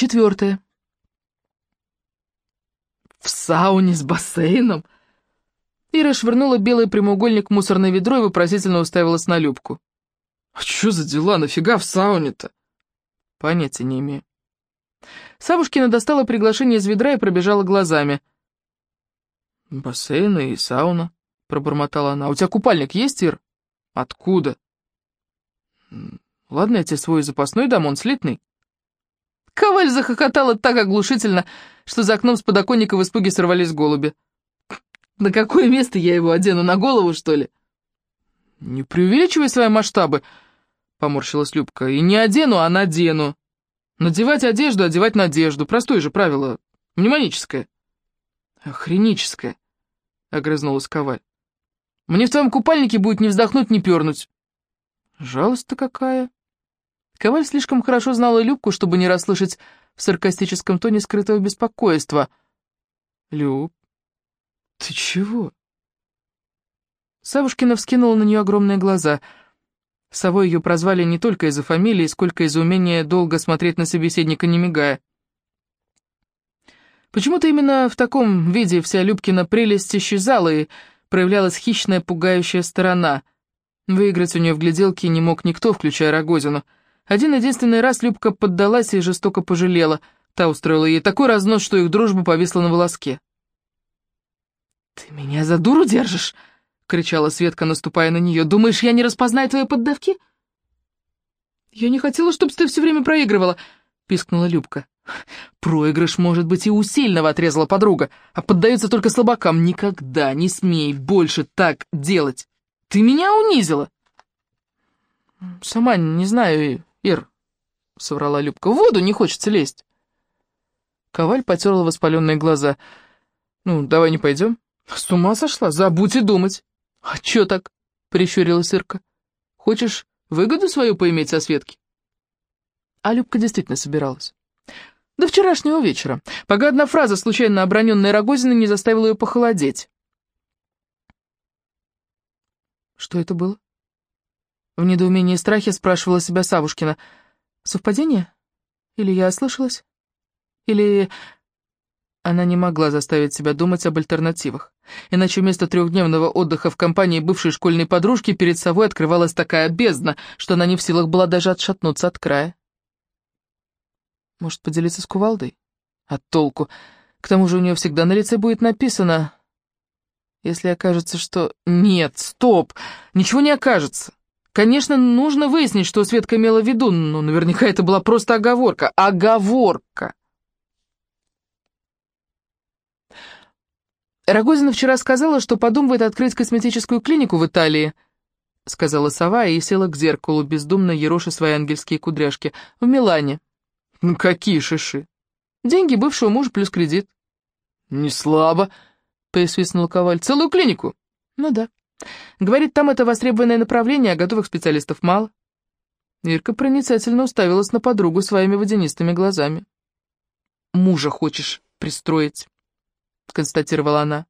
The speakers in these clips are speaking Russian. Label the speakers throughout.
Speaker 1: Четвертое. В сауне с бассейном? Ира швырнула белый прямоугольник в мусорное ведро и вопросительно уставилась на Любку. «А что за дела? Нафига в сауне-то?» «Понятия не имею». Савушкина достала приглашение из ведра и пробежала глазами. «Бассейн и сауна», — пробормотала она. «У тебя купальник есть, Ир?» «Откуда?» «Ладно, я тебе свой запасной дам, он слитный». Коваль захохотала так оглушительно, что за окном с подоконника в испуге сорвались голуби. «На какое место я его одену? На голову, что ли?» «Не преувеличивай свои масштабы», — поморщилась Любка. «И не одену, а надену. Надевать одежду, одевать надежду. Простое же правило. Мнемоническое». «Охреническое», — огрызнулась Коваль. «Мне в твоем купальнике будет не вздохнуть, не пернуть». «Жалость-то какая». Коваль слишком хорошо знала Любку, чтобы не расслышать в саркастическом тоне скрытого беспокойства. «Люб, ты чего?» Савушкина вскинула на нее огромные глаза. Совой ее прозвали не только из-за фамилии, сколько из-за умения долго смотреть на собеседника, не мигая. Почему-то именно в таком виде вся Любкина прелесть исчезала, и проявлялась хищная, пугающая сторона. Выиграть у нее в гляделке не мог никто, включая Рогозину. Один-единственный раз Любка поддалась и жестоко пожалела. Та устроила ей такой разнос, что их дружба повисла на волоске. «Ты меня за дуру держишь?» — кричала Светка, наступая на нее. «Думаешь, я не распознаю твои поддавки?» «Я не хотела, чтобы ты все время проигрывала», — пискнула Любка. «Проигрыш, может быть, и у сильного», — отрезала подруга, «а поддается только слабакам. Никогда не смей больше так делать. Ты меня унизила». «Сама не знаю, Ир», — соврала Любка. «В воду не хочется лезть». Коваль потерла воспаленные глаза. «Ну, давай не пойдем?» «С ума сошла? Забудь и думать». «А чё так?» — прищурилась Ирка. «Хочешь выгоду свою поиметь со Светки?» А Любка действительно собиралась. До вчерашнего вечера, пока одна фраза, случайно оброненная Рогозиной, не заставила ее похолодеть. Что это было? В недоумении и страхе спрашивала себя Савушкина. Совпадение? Или я ослышалась? Или... Она не могла заставить себя думать об альтернативах. Иначе вместо трехдневного отдыха в компании бывшей школьной подружки перед собой открывалась такая бездна, что она не в силах была даже отшатнуться от края. Может, поделиться с кувалдой? От толку. К тому же у нее всегда на лице будет написано... Если окажется, что... Нет, стоп! Ничего не окажется. Конечно, нужно выяснить, что Светка имела в виду, но наверняка это была просто оговорка. Оговорка! Рогозина вчера сказала, что подумывает открыть косметическую клинику в Италии, сказала сова и села к зеркалу, бездумно ероша свои ангельские кудряшки, в Милане. Ну какие шиши? Деньги бывшего мужа плюс кредит. Не слабо, присвистнул Коваль. Целую клинику? Ну да. Говорит, там это востребованное направление, а готовых специалистов мало. Ирка проницательно уставилась на подругу своими водянистыми глазами. «Мужа хочешь пристроить?» — констатировала она.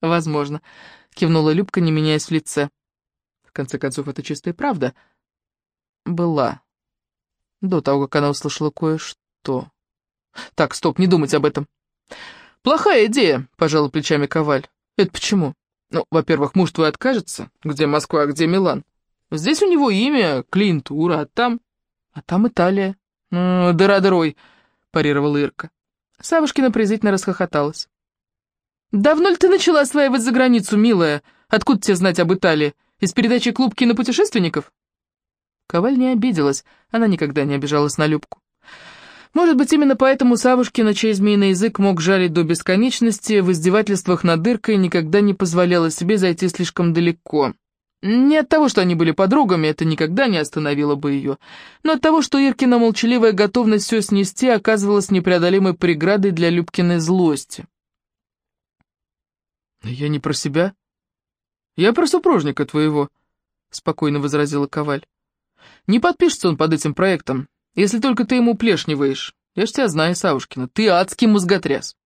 Speaker 1: «Возможно», — кивнула Любка, не меняясь в лице. В конце концов, это чистая правда. Была до того, как она услышала кое-что. «Так, стоп, не думать об этом». «Плохая идея», — пожала плечами Коваль. «Это почему?» «Ну, во-первых, муж твой откажется. Где Москва, а где Милан? Здесь у него имя, клиентура, а там...» «А там Италия». «Ну, дыра дырой», — парировала Ирка. Савушкина презрительно расхохоталась. «Давно ли ты начала осваивать за границу, милая? Откуда тебе знать об Италии? Из передачи «Клуб кинопутешественников»?» Коваль не обиделась, она никогда не обижалась на Любку. Может быть, именно поэтому Савушкина, чей змеиный язык мог жарить до бесконечности, в издевательствах над дыркой никогда не позволяла себе зайти слишком далеко. Не от того, что они были подругами, это никогда не остановило бы ее, но от того, что Иркина молчаливая готовность все снести оказывалась непреодолимой преградой для Любкиной злости. «Я не про себя. Я про супружника твоего», — спокойно возразила Коваль. Не подпишется он под этим проектом, если только ты ему плешниваешь. Я ж тебя знаю, Савушкина, ты адский мозготряс.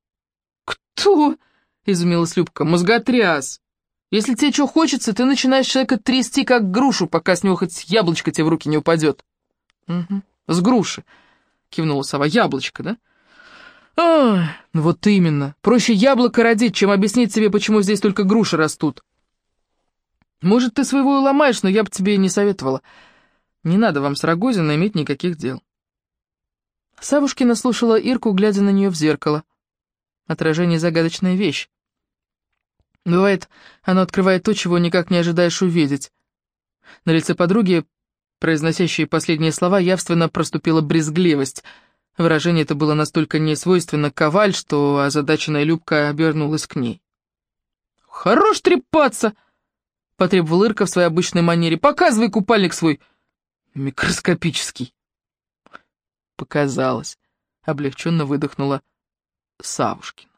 Speaker 1: Кто? Изумилась Любка. Мозготряс. Если тебе что хочется, ты начинаешь человека трясти, как грушу, пока с него хоть яблочко тебе в руки не упадет. Угу. С груши. кивнула сова. «Яблочко, да?» «А, вот именно. Проще яблоко родить, чем объяснить себе, почему здесь только груши растут». «Может, ты своего и ломаешь, но я бы тебе не советовала. Не надо вам с Рогозиной иметь никаких дел». Савушкина слушала Ирку, глядя на нее в зеркало. Отражение — загадочная вещь. Бывает, оно открывает то, чего никак не ожидаешь увидеть. На лице подруги, произносящей последние слова, явственно проступила брезгливость. Выражение это было настолько несвойственно коваль, что озадаченная Любка обернулась к ней. «Хорош трепаться!» — потребовал Ирка в своей обычной манере. «Показывай купальник свой микроскопический!» Показалось. Облегченно выдохнула Савушкин.